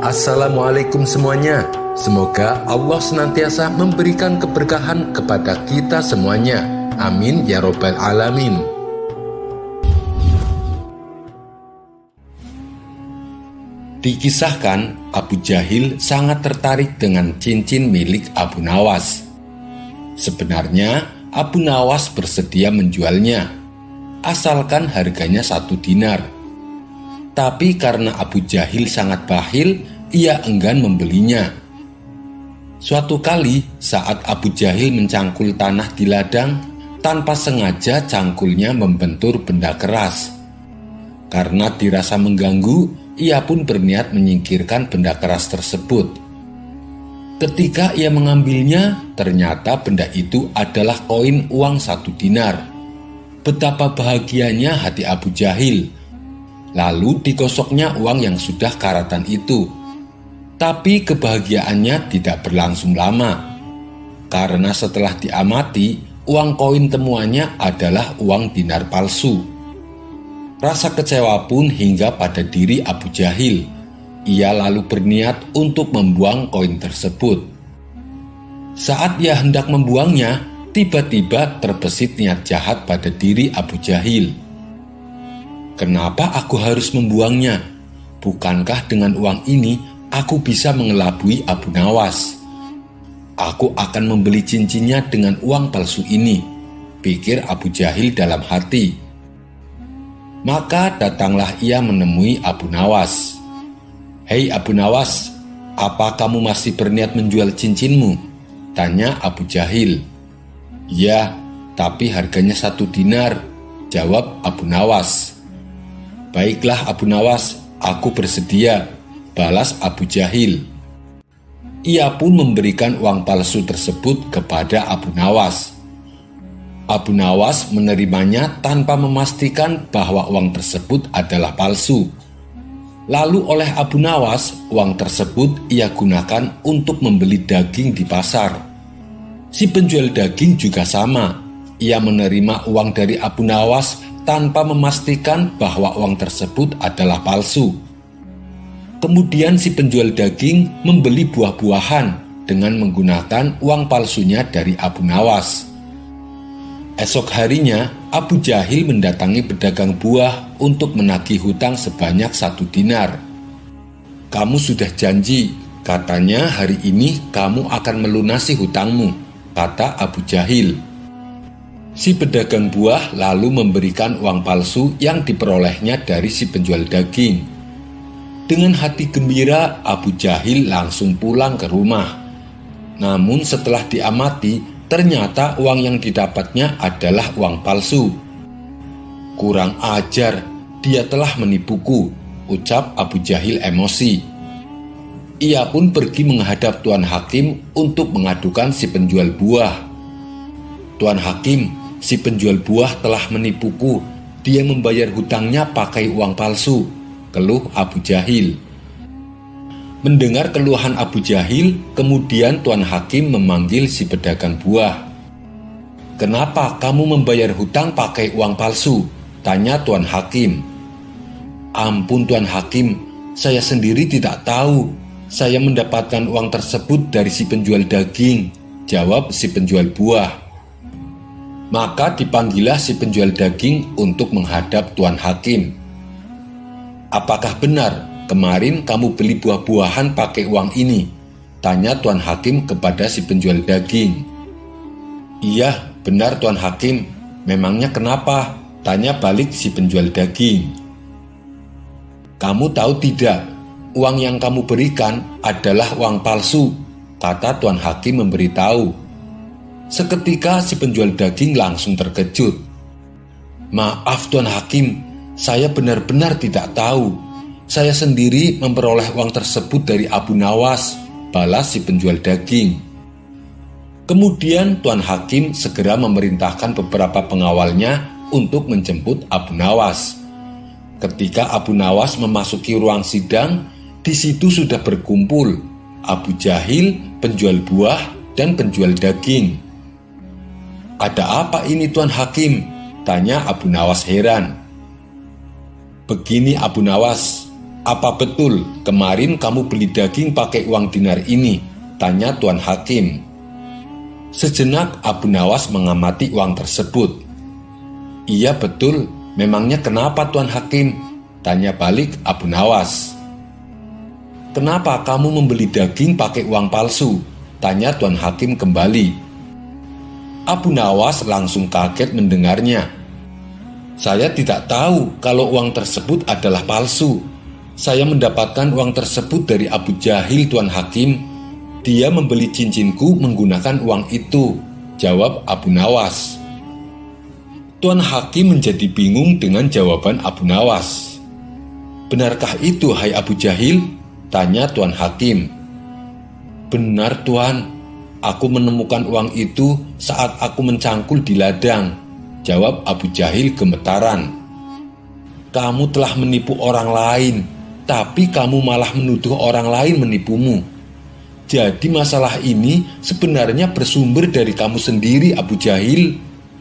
Assalamualaikum semuanya. Semoga Allah senantiasa memberikan keberkahan kepada kita semuanya. Amin ya Robbal 'Alamin. Dikisahkan, Abu Jahil sangat tertarik dengan cincin milik Abu Nawas. Sebenarnya, Abu Nawas bersedia menjualnya, asalkan harganya satu dinar. Tapi karena Abu Jahil sangat bahil, ia enggan membelinya. Suatu kali, saat Abu Jahil mencangkul tanah di ladang, tanpa sengaja cangkulnya membentur benda keras. Karena dirasa mengganggu, ia pun berniat menyingkirkan benda keras tersebut. Ketika ia mengambilnya, ternyata benda itu adalah koin uang satu dinar. Betapa bahagianya hati Abu Jahil. Lalu dikosoknya uang yang sudah karatan itu. Tapi kebahagiaannya tidak berlangsung lama. Karena setelah diamati, uang koin temuannya adalah uang dinar palsu. Rasa kecewa pun hingga pada diri Abu Jahil. Ia lalu berniat untuk membuang koin tersebut. Saat ia hendak membuangnya, tiba-tiba terbesit niat jahat pada diri Abu Jahil. Kenapa aku harus membuangnya? Bukankah dengan uang ini aku bisa mengelabui Abu Nawas? Aku akan membeli cincinnya dengan uang palsu ini, pikir Abu Jahil dalam hati. Maka datanglah ia menemui Abu Nawas. Hei Abu Nawas, apa kamu masih berniat menjual cincinmu? Tanya Abu Jahil. Ya, tapi harganya satu dinar, jawab Abu Nawas. Baiklah Abu Nawas, aku bersedia, balas Abu Jahil. Ia pun memberikan uang palsu tersebut kepada Abu Nawas. Abu Nawas menerimanya tanpa memastikan bahwa uang tersebut adalah palsu. Lalu oleh Abu Nawas, uang tersebut ia gunakan untuk membeli daging di pasar. Si penjual daging juga sama. Ia menerima uang dari Abu Nawas tanpa memastikan bahwa uang tersebut adalah palsu. Kemudian si penjual daging membeli buah-buahan dengan menggunakan uang palsunya dari Abu Nawas. Esok harinya, Abu Jahil mendatangi pedagang buah untuk menagih hutang sebanyak satu dinar. Kamu sudah janji, katanya hari ini kamu akan melunasi hutangmu, kata Abu Jahil. Si pedagang buah lalu memberikan uang palsu yang diperolehnya dari si penjual daging. Dengan hati gembira, Abu Jahil langsung pulang ke rumah. Namun setelah diamati, Ternyata uang yang didapatnya adalah uang palsu. Kurang ajar, dia telah menipuku, ucap Abu Jahil emosi. Ia pun pergi menghadap Tuan Hakim untuk mengadukan si penjual buah. Tuan Hakim, si penjual buah telah menipuku. Dia membayar hutangnya pakai uang palsu, keluh Abu Jahil. Mendengar keluhan Abu Jahil, kemudian Tuan Hakim memanggil si pedagang buah. Kenapa kamu membayar hutang pakai uang palsu? Tanya Tuan Hakim. Ampun Tuan Hakim, saya sendiri tidak tahu. Saya mendapatkan uang tersebut dari si penjual daging, jawab si penjual buah. Maka dipanggillah si penjual daging untuk menghadap Tuan Hakim. Apakah benar Kemarin kamu beli buah-buahan pakai uang ini, tanya Tuan Hakim kepada si penjual daging. Iya, benar Tuan Hakim. Memangnya kenapa? Tanya balik si penjual daging. Kamu tahu tidak, uang yang kamu berikan adalah uang palsu, kata Tuan Hakim memberitahu. Seketika si penjual daging langsung terkejut. Maaf Tuan Hakim, saya benar-benar tidak tahu saya sendiri memperoleh uang tersebut dari Abu Nawas, balas si penjual daging. Kemudian Tuan Hakim segera memerintahkan beberapa pengawalnya untuk menjemput Abu Nawas. Ketika Abu Nawas memasuki ruang sidang, di situ sudah berkumpul Abu Jahil, penjual buah, dan penjual daging. Ada apa ini Tuan Hakim? Tanya Abu Nawas heran. Begini Abu Nawas, Apa betul kemarin kamu beli daging pakai uang dinar ini? Tanya Tuan Hakim. Sejenak Abu Nawas mengamati uang tersebut. Iya betul, memangnya kenapa Tuan Hakim? Tanya balik Abu Nawas. Kenapa kamu membeli daging pakai uang palsu? Tanya Tuan Hakim kembali. Abu Nawas langsung kaget mendengarnya. Saya tidak tahu kalau uang tersebut adalah palsu. Saya mendapatkan uang tersebut dari Abu Jahil Tuan Hakim. Dia membeli cincinku menggunakan uang itu, jawab Abu Nawas. Tuan Hakim menjadi bingung dengan jawaban Abu Nawas. Benarkah itu, hai Abu Jahil? Tanya Tuan Hakim. Benar tuan, aku menemukan uang itu saat aku mencangkul di ladang. Jawab Abu Jahil gemetaran. Kamu telah menipu orang lain, tapi kamu malah menuduh orang lain menipumu. Jadi masalah ini sebenarnya bersumber dari kamu sendiri Abu Jahil.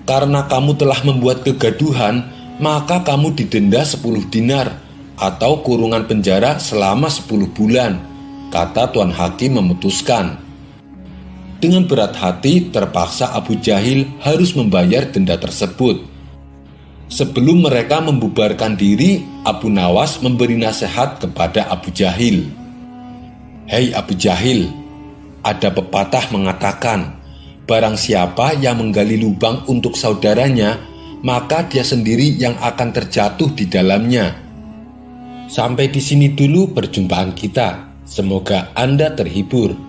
Karena kamu telah membuat kegaduhan, maka kamu didenda 10 dinar atau kurungan penjara selama 10 bulan kata Tuan Hakim memutuskan. Dengan berat hati, terpaksa Abu Jahil harus membayar denda tersebut. Sebelum mereka membubarkan diri, Abu Nawas memberi nasihat kepada Abu Jahil. Hei Abu Jahil, ada pepatah mengatakan, barang siapa yang menggali lubang untuk saudaranya, maka dia sendiri yang akan terjatuh di dalamnya. Sampai di sini dulu perjumpaan kita. Semoga Anda terhibur.